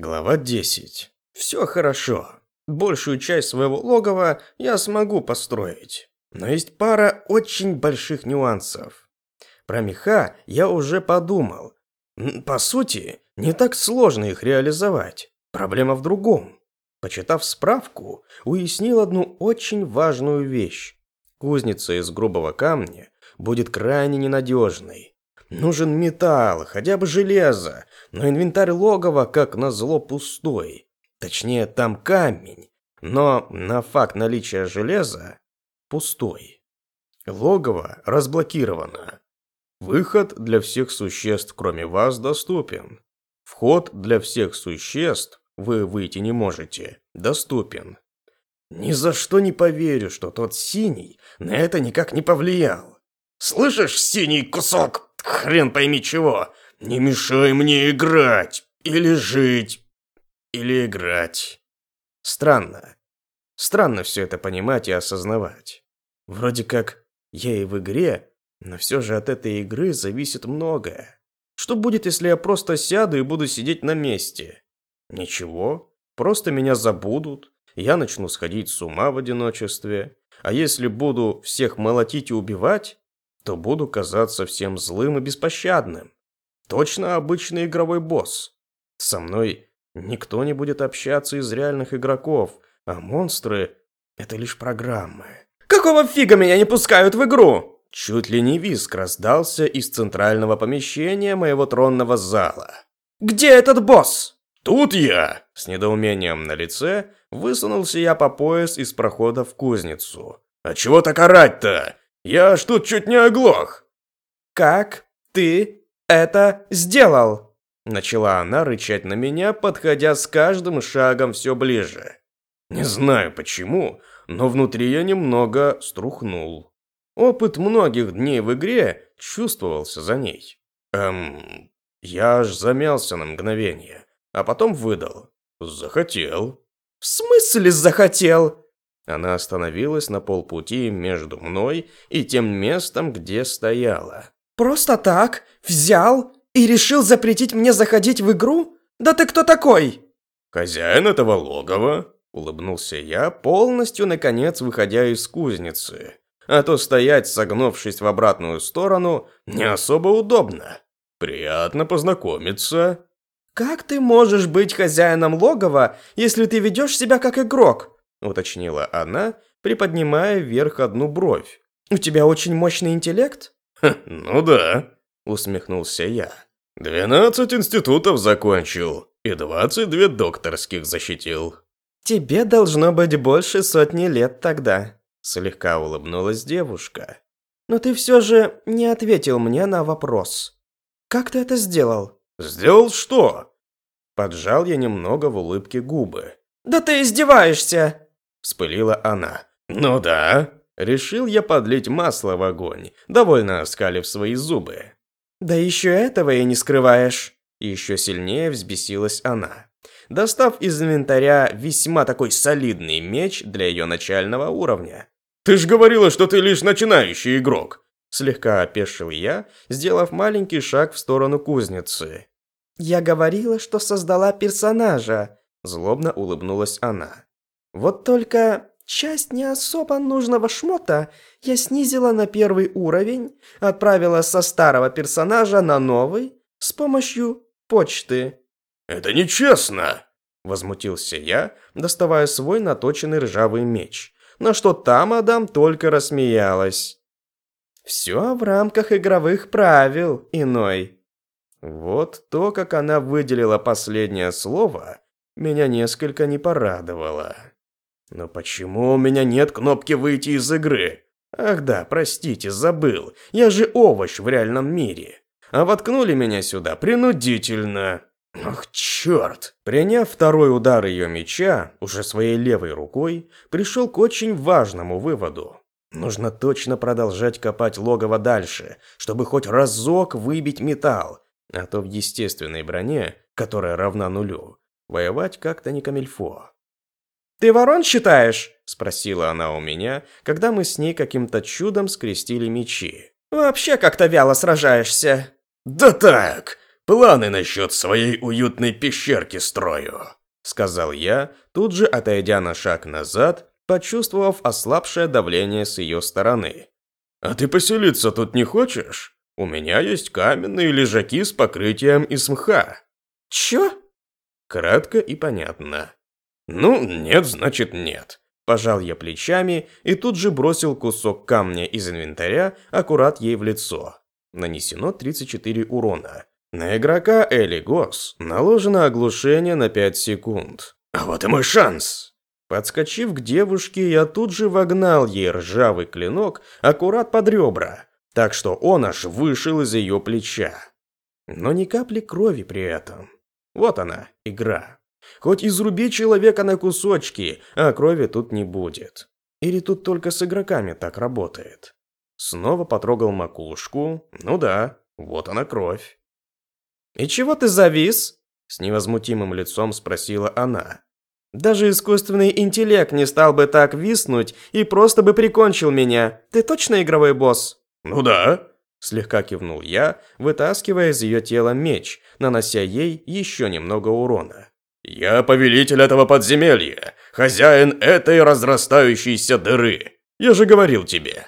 Глава 10. Все хорошо. Большую часть своего логова я смогу построить. Но есть пара очень больших нюансов. Про меха я уже подумал. По сути, не так сложно их реализовать. Проблема в другом. Почитав справку, уяснил одну очень важную вещь. Кузница из грубого камня будет крайне ненадежной. Нужен металл, хотя бы железо, но инвентарь логова, как назло, пустой. Точнее, там камень, но на факт наличия железа пустой. Логово разблокировано. Выход для всех существ, кроме вас, доступен. Вход для всех существ, вы выйти не можете, доступен. Ни за что не поверю, что тот синий на это никак не повлиял. Слышишь, синий кусок Хрен пойми чего. Не мешай мне играть. Или жить. Или играть. Странно. Странно все это понимать и осознавать. Вроде как я и в игре, но все же от этой игры зависит многое. Что будет, если я просто сяду и буду сидеть на месте? Ничего. Просто меня забудут. Я начну сходить с ума в одиночестве. А если буду всех молотить и убивать, то буду казаться всем злым и беспощадным. Точно обычный игровой босс. Со мной никто не будет общаться из реальных игроков, а монстры — это лишь программы. «Какого фига меня не пускают в игру?» Чуть ли не виск раздался из центрального помещения моего тронного зала. «Где этот босс?» «Тут я!» С недоумением на лице высунулся я по пояс из прохода в кузницу. «А чего так орать-то? Я ж тут чуть не оглох!» «Как ты это сделал?» Начала она рычать на меня, подходя с каждым шагом все ближе. Не знаю почему, но внутри я немного струхнул. Опыт многих дней в игре чувствовался за ней. Эм, я аж замялся на мгновение, а потом выдал. Захотел. «В смысле захотел?» Она остановилась на полпути между мной и тем местом, где стояла. «Просто так? Взял и решил запретить мне заходить в игру? Да ты кто такой?» «Хозяин этого логова», — улыбнулся я, полностью, наконец, выходя из кузницы. А то стоять, согнувшись в обратную сторону, не особо удобно. «Приятно познакомиться». «Как ты можешь быть хозяином логова, если ты ведешь себя как игрок?» уточнила она, приподнимая вверх одну бровь. «У тебя очень мощный интеллект?» «Ну да», — усмехнулся я. «Двенадцать институтов закончил и двадцать две докторских защитил». «Тебе должно быть больше сотни лет тогда», — слегка улыбнулась девушка. «Но ты все же не ответил мне на вопрос. Как ты это сделал?» «Сделал что?» Поджал я немного в улыбке губы. «Да ты издеваешься!» Вспылила она. «Ну да». Решил я подлить масло в огонь, довольно оскалив свои зубы. «Да еще этого и не скрываешь». Еще сильнее взбесилась она. Достав из инвентаря весьма такой солидный меч для ее начального уровня. «Ты ж говорила, что ты лишь начинающий игрок!» Слегка опешил я, сделав маленький шаг в сторону кузницы. «Я говорила, что создала персонажа», – злобно улыбнулась она. Вот только часть не особо нужного шмота я снизила на первый уровень, отправила со старого персонажа на новый с помощью почты. «Это нечестно!» – возмутился я, доставая свой наточенный ржавый меч, на что та мадам только рассмеялась. «Все в рамках игровых правил, иной». Вот то, как она выделила последнее слово, меня несколько не порадовало. Но почему у меня нет кнопки выйти из игры? Ах да, простите, забыл. Я же овощ в реальном мире. А воткнули меня сюда принудительно. Ах, черт! Приняв второй удар ее меча, уже своей левой рукой, пришел к очень важному выводу. Нужно точно продолжать копать логово дальше, чтобы хоть разок выбить металл, а то в естественной броне, которая равна нулю, воевать как-то не камильфо. «Ты ворон считаешь?» – спросила она у меня, когда мы с ней каким-то чудом скрестили мечи. «Вообще как-то вяло сражаешься». «Да так!» планы насчет своей уютной пещерки строю», — сказал я, тут же отойдя на шаг назад, почувствовав ослабшее давление с ее стороны. «А ты поселиться тут не хочешь? У меня есть каменные лежаки с покрытием из мха». «Чё?» Кратко и понятно. «Ну, нет, значит нет». Пожал я плечами и тут же бросил кусок камня из инвентаря аккурат ей в лицо. Нанесено 34 урона. На игрока Элли Гос наложено оглушение на 5 секунд. А вот и мой шанс! Подскочив к девушке, я тут же вогнал ей ржавый клинок аккурат под ребра, так что он аж вышел из ее плеча. Но ни капли крови при этом. Вот она, игра. Хоть изруби человека на кусочки, а крови тут не будет. Или тут только с игроками так работает. Снова потрогал макушку. Ну да, вот она кровь. «И чего ты завис?» С невозмутимым лицом спросила она. Даже искусственный интеллект не стал бы так виснуть и просто бы прикончил меня. Ты точно игровой босс? Ну да, слегка кивнул я, вытаскивая из ее тела меч, нанося ей еще немного урона. Я повелитель этого подземелья, хозяин этой разрастающейся дыры. Я же говорил тебе.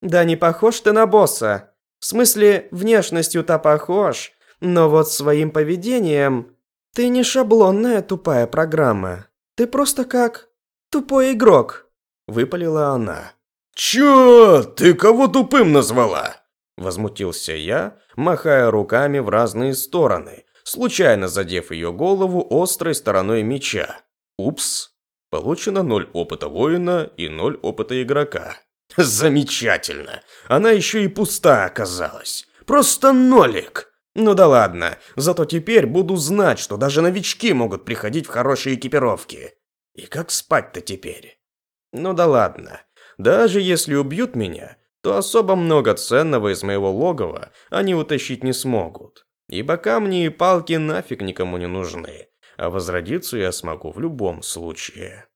Да не похож ты на босса. В смысле, внешностью-то похож, но вот своим поведением ты не шаблонная тупая программа. Ты просто как тупой игрок», – выпалила она. «Чё? Ты кого тупым назвала?» Возмутился я, махая руками в разные стороны, случайно задев ее голову острой стороной меча. Упс. Получено ноль опыта воина и ноль опыта игрока. Замечательно. Она еще и пуста оказалась. Просто нолик. Ну да ладно, зато теперь буду знать, что даже новички могут приходить в хорошие экипировки. И как спать-то теперь? Ну да ладно. Даже если убьют меня, то особо много ценного из моего логова они утащить не смогут. Ибо камни и палки нафиг никому не нужны, а возродиться я смогу в любом случае.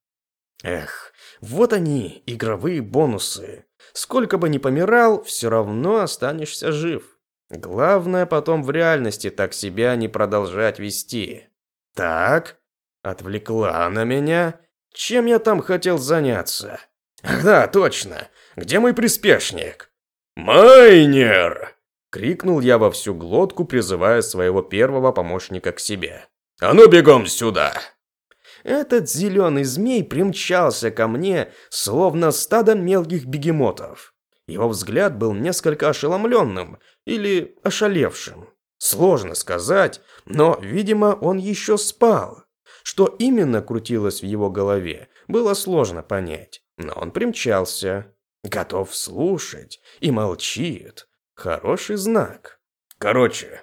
Эх, вот они, игровые бонусы. Сколько бы ни помирал, все равно останешься жив. Главное потом в реальности так себя не продолжать вести. Так, отвлекла она меня. Чем я там хотел заняться? Ах да, точно. Где мой приспешник? Майнер! Крикнул я во всю глотку, призывая своего первого помощника к себе. «А ну бегом сюда!» Этот зеленый змей примчался ко мне, словно стадо мелких бегемотов. Его взгляд был несколько ошеломленным или ошалевшим. Сложно сказать, но, видимо, он еще спал. Что именно крутилось в его голове, было сложно понять. Но он примчался, готов слушать и молчит. Хороший знак. Короче,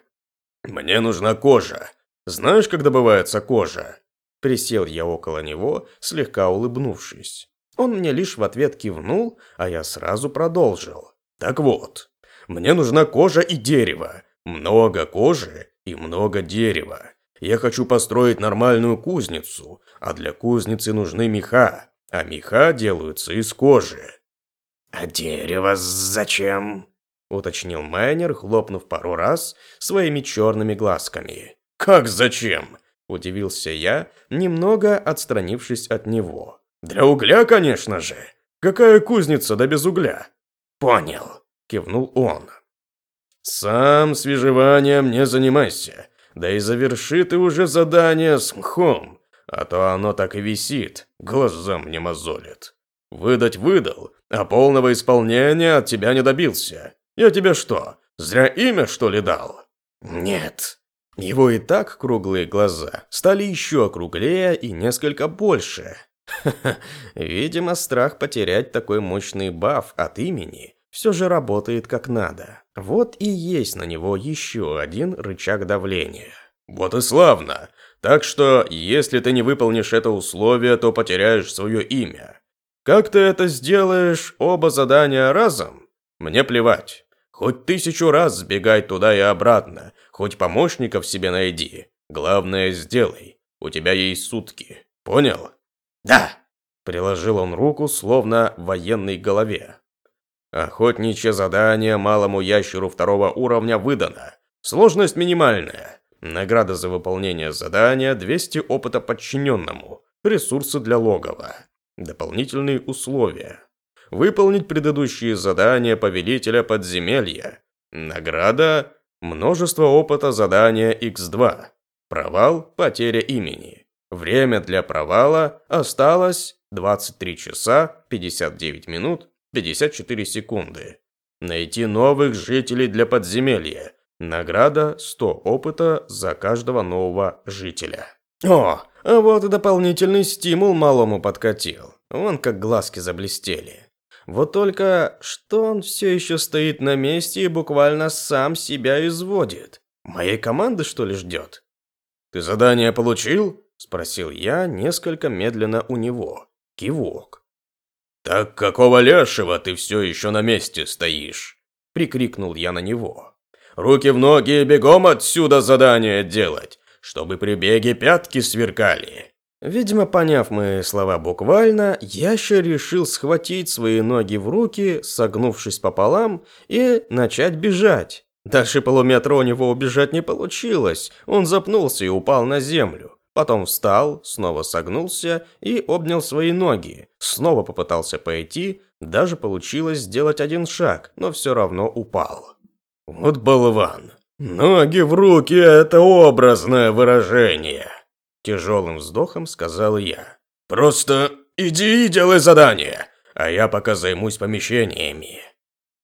мне нужна кожа. Знаешь, как добывается кожа? Присел я около него, слегка улыбнувшись. Он мне лишь в ответ кивнул, а я сразу продолжил. Так вот, мне нужна кожа и дерево. Много кожи и много дерева. Я хочу построить нормальную кузницу, а для кузницы нужны меха, а меха делаются из кожи. А дерево зачем? Уточнил Майнер, хлопнув пару раз своими черными глазками. Как зачем? удивился я, немного отстранившись от него. «Для угля, конечно же. Какая кузница да без угля?» «Понял», – кивнул он. «Сам свежеванием не занимайся, да и заверши ты уже задание с мхом, а то оно так и висит, глазам не мозолит. Выдать выдал, а полного исполнения от тебя не добился. Я тебе что, зря имя, что ли, дал?» «Нет». Его и так круглые глаза стали еще круглее и несколько больше. Видимо, страх потерять такой мощный баф от имени все же работает как надо. Вот и есть на него еще один рычаг давления. Вот и славно. Так что, если ты не выполнишь это условие, то потеряешь свое имя. Как ты это сделаешь, оба задания разом? Мне плевать. Хоть тысячу раз сбегай туда и обратно, хоть помощников себе найди. Главное, сделай. У тебя есть сутки. Понял? «Да!» – приложил он руку, словно военной голове. Охотничье задание малому ящеру второго уровня выдано. Сложность минимальная. Награда за выполнение задания 200 опыта подчиненному. Ресурсы для логова. Дополнительные условия. Выполнить предыдущие задания повелителя подземелья. Награда – множество опыта задания X2. Провал – потеря имени. Время для провала осталось 23 часа 59 минут 54 секунды. Найти новых жителей для подземелья. Награда 100 опыта за каждого нового жителя. О, а вот и дополнительный стимул малому подкатил. Вон как глазки заблестели. Вот только, что он все еще стоит на месте и буквально сам себя изводит. Моей команды, что ли, ждет? «Ты задание получил?» – спросил я несколько медленно у него. Кивок. «Так какого лешего ты все еще на месте стоишь?» – прикрикнул я на него. «Руки в ноги и бегом отсюда задание делать, чтобы при беге пятки сверкали!» Видимо, поняв мои слова буквально, ящер решил схватить свои ноги в руки, согнувшись пополам, и начать бежать. Дальше полуметра у него убежать не получилось, он запнулся и упал на землю. Потом встал, снова согнулся и обнял свои ноги. Снова попытался пойти, даже получилось сделать один шаг, но все равно упал. Вот болван. Ноги в руки – это образное выражение. Тяжелым вздохом сказал я. «Просто иди и делай задание, а я пока займусь помещениями».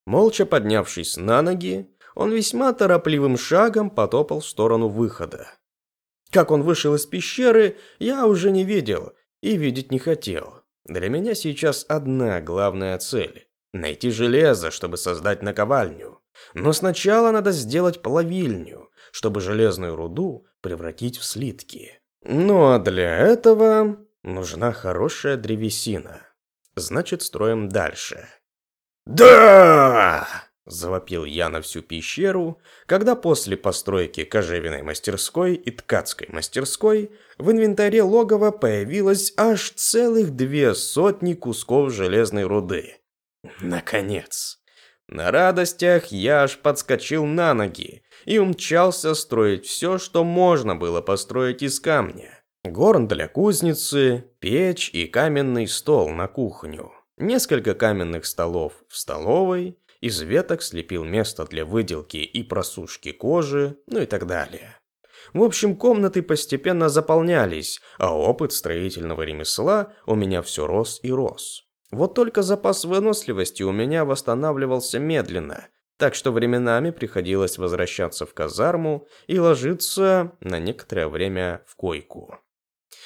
Молча поднявшись на ноги, он весьма торопливым шагом потопал в сторону выхода. Как он вышел из пещеры, я уже не видел и видеть не хотел. Для меня сейчас одна главная цель – найти железо, чтобы создать наковальню. Но сначала надо сделать плавильню, чтобы железную руду превратить в слитки. Ну а для этого нужна хорошая древесина. Значит, строим дальше. «Да!» – завопил я на всю пещеру, когда после постройки кожевенной мастерской и ткацкой мастерской в инвентаре логова появилось аж целых две сотни кусков железной руды. Наконец! На радостях я аж подскочил на ноги и умчался строить все, что можно было построить из камня. Горн для кузницы, печь и каменный стол на кухню. Несколько каменных столов в столовой, из веток слепил место для выделки и просушки кожи, ну и так далее. В общем, комнаты постепенно заполнялись, а опыт строительного ремесла у меня все рос и рос. Вот только запас выносливости у меня восстанавливался медленно, так что временами приходилось возвращаться в казарму и ложиться на некоторое время в койку.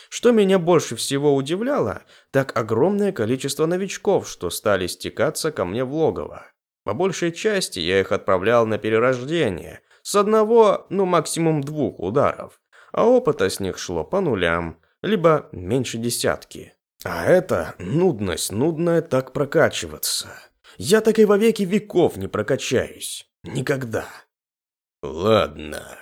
Что меня больше всего удивляло, так огромное количество новичков, что стали стекаться ко мне в логово. По большей части я их отправлял на перерождение, с одного, ну максимум двух ударов, а опыта с них шло по нулям, либо меньше десятки. А это нудность, нудная так прокачиваться. Я так и во веки веков не прокачаюсь. Никогда. Ладно.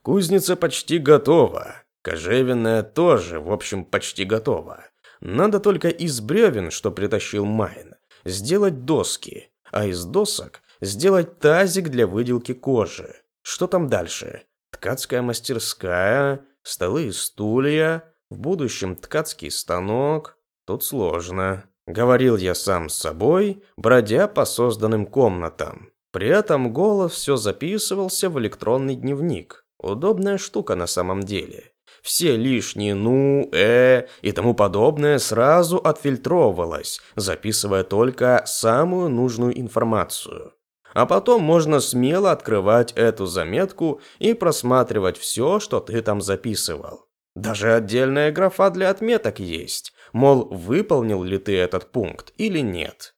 Кузница почти готова. Кожевенная тоже, в общем, почти готова. Надо только из бревен, что притащил Майн, сделать доски, а из досок сделать тазик для выделки кожи. Что там дальше? Ткацкая мастерская, столы и стулья, в будущем ткацкий станок. Тут сложно. Говорил я сам с собой, бродя по созданным комнатам. При этом голос все записывался в электронный дневник. Удобная штука на самом деле. Все лишние «ну», «э» и тому подобное сразу отфильтровывалось, записывая только самую нужную информацию. А потом можно смело открывать эту заметку и просматривать все, что ты там записывал. Даже отдельная графа для отметок есть, мол, выполнил ли ты этот пункт или нет.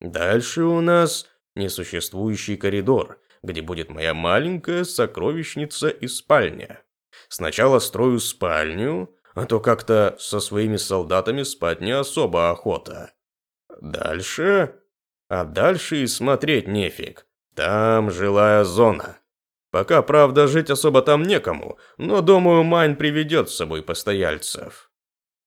Дальше у нас несуществующий коридор, где будет моя маленькая сокровищница и спальня. Сначала строю спальню, а то как-то со своими солдатами спать не особо охота. Дальше... А дальше и смотреть нефиг. Там жилая зона. Пока, правда, жить особо там некому, но, думаю, Майн приведет с собой постояльцев.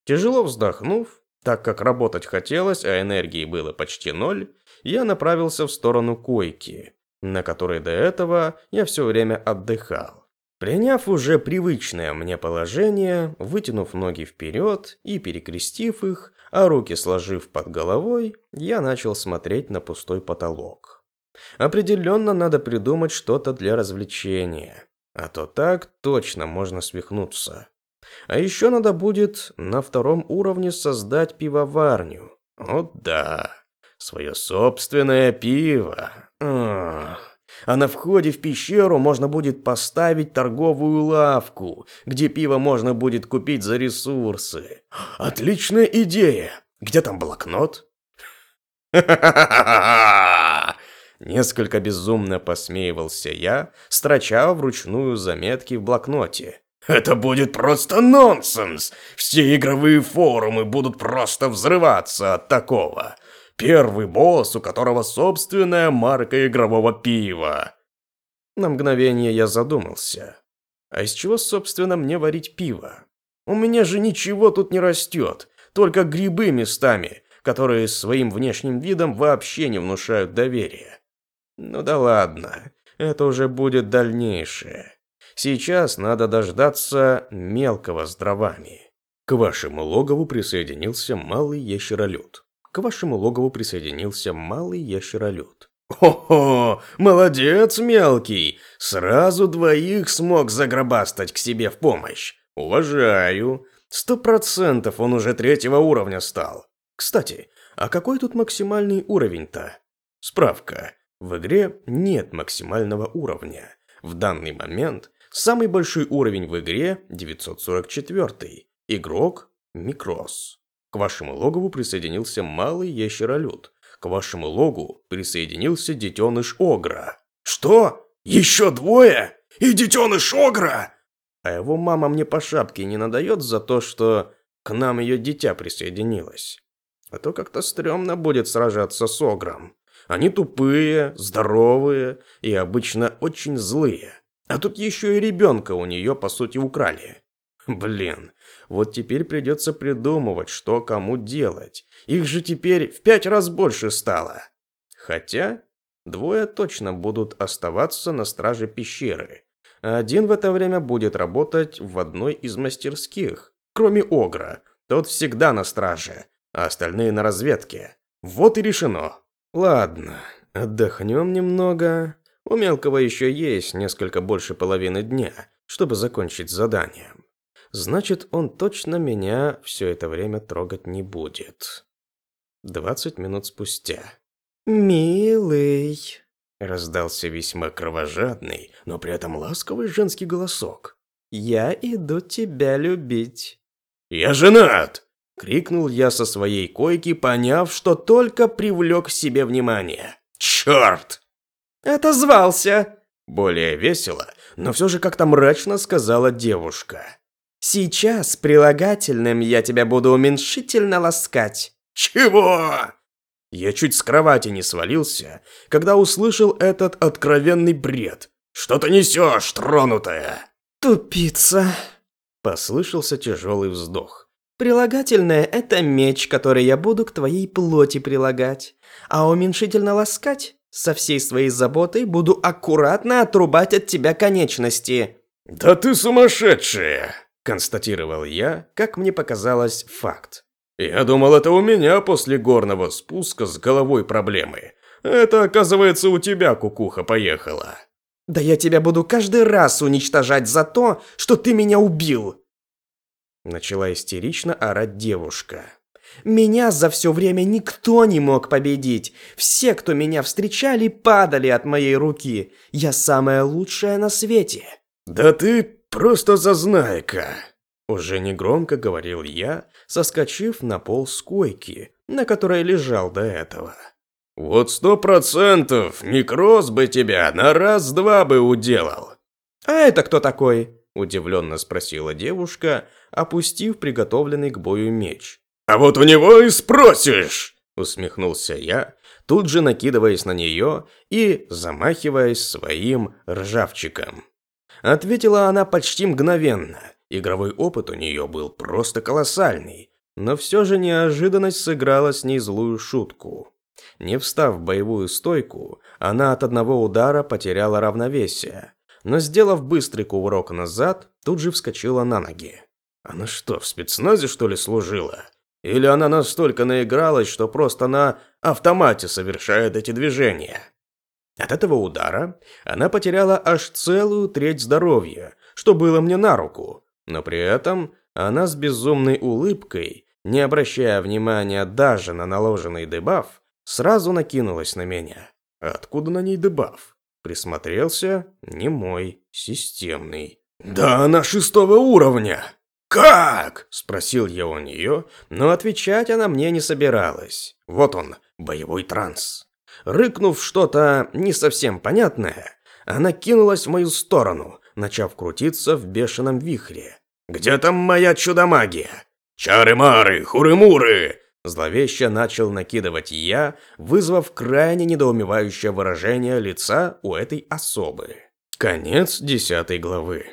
Тяжело вздохнув, так как работать хотелось, а энергии было почти ноль, я направился в сторону койки. на которой до этого я все время отдыхал. Приняв уже привычное мне положение, вытянув ноги вперед и перекрестив их, а руки сложив под головой, я начал смотреть на пустой потолок. Определенно надо придумать что-то для развлечения, а то так точно можно свихнуться. А еще надо будет на втором уровне создать пивоварню. Вот да, свое собственное пиво. Ах. А на входе в пещеру можно будет поставить торговую лавку, где пиво можно будет купить за ресурсы. Отличная идея! Где там блокнот? Несколько безумно посмеивался я, строча вручную заметки в блокноте. Это будет просто нонсенс! Все игровые форумы будут просто взрываться от такого. Первый босс, у которого собственная марка игрового пива. На мгновение я задумался. А из чего, собственно, мне варить пиво? У меня же ничего тут не растет, только грибы местами, которые своим внешним видом вообще не внушают доверия. Ну да ладно, это уже будет дальнейшее. Сейчас надо дождаться мелкого с дровами. К вашему логову присоединился малый ящеролюд к вашему логову присоединился малый ящеролюд. «Хо-хо! Молодец, мелкий! Сразу двоих смог загробастать к себе в помощь. Уважаю. Сто процентов он уже третьего уровня стал. Кстати, а какой тут максимальный уровень-то? Справка. В игре нет максимального уровня. В данный момент самый большой уровень в игре 944. Игрок Микрос. К вашему логову присоединился малый ящеролюд. К вашему логу присоединился детеныш Огра. Что? Еще двое? И детеныш Огра? А его мама мне по шапке не надает за то, что к нам ее дитя присоединилось. А то как-то стрёмно будет сражаться с Огром. Они тупые, здоровые и обычно очень злые. А тут еще и ребенка у нее, по сути, украли. Блин, вот теперь придется придумывать, что кому делать. Их же теперь в пять раз больше стало. Хотя, двое точно будут оставаться на страже пещеры. один в это время будет работать в одной из мастерских. Кроме Огра, тот всегда на страже, а остальные на разведке. Вот и решено. Ладно, отдохнем немного. У Мелкого еще есть несколько больше половины дня, чтобы закончить задание значит, он точно меня все это время трогать не будет. Двадцать минут спустя. «Милый», — раздался весьма кровожадный, но при этом ласковый женский голосок. «Я иду тебя любить». «Я женат!» — крикнул я со своей койки, поняв, что только привлек к себе внимание. «Черт!» «Отозвался!» Более весело, но все же как-то мрачно сказала девушка. Сейчас прилагательным я тебя буду уменьшительно ласкать. Чего? Я чуть с кровати не свалился, когда услышал этот откровенный бред. Что ты несешь, тронутая? Тупица. Послышался тяжелый вздох. Прилагательное – это меч, который я буду к твоей плоти прилагать. А уменьшительно ласкать со всей своей заботой буду аккуратно отрубать от тебя конечности. Да ты сумасшедшая! констатировал я, как мне показалось, факт. Я думал, это у меня после горного спуска с головой проблемы. Это, оказывается, у тебя кукуха поехала. Да я тебя буду каждый раз уничтожать за то, что ты меня убил. Начала истерично орать девушка. Меня за все время никто не мог победить. Все, кто меня встречали, падали от моей руки. Я самая лучшая на свете. Да ты «Просто зазнайка!» Уже негромко говорил я, соскочив на пол с койки, на которой лежал до этого. «Вот сто процентов Микроз бы тебя на раз-два бы уделал!» «А это кто такой?» – удивленно спросила девушка, опустив приготовленный к бою меч. «А вот у него и спросишь!» – усмехнулся я, тут же накидываясь на нее и замахиваясь своим ржавчиком. Ответила она почти мгновенно. Игровой опыт у нее был просто колоссальный. Но все же неожиданность сыграла с ней злую шутку. Не встав в боевую стойку, она от одного удара потеряла равновесие, но, сделав быстрый кувырок назад, тут же вскочила на ноги. Она что, в спецназе, что ли, служила? Или она настолько наигралась, что просто на автомате совершает эти движения? От этого удара она потеряла аж целую треть здоровья, что было мне на руку, но при этом она с безумной улыбкой, не обращая внимания даже на наложенный дебаф, сразу накинулась на меня. Откуда на ней дебаф? Присмотрелся, не мой, системный. «Да она шестого уровня!» «Как?» – спросил я у нее, но отвечать она мне не собиралась. Вот он, боевой транс. Рыкнув что-то не совсем понятное, она кинулась в мою сторону, начав крутиться в бешеном вихре. «Где там моя чудо-магия?» «Чары-мары, хуры-муры!» Зловеще начал накидывать я, вызвав крайне недоумевающее выражение лица у этой особы. Конец десятой главы.